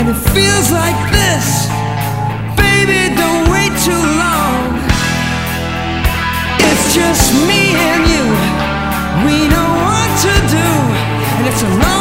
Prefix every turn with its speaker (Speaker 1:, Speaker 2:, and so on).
Speaker 1: and it feels like this. Baby, don't wait too long. It's just me and you. We know what to do, and it's a long.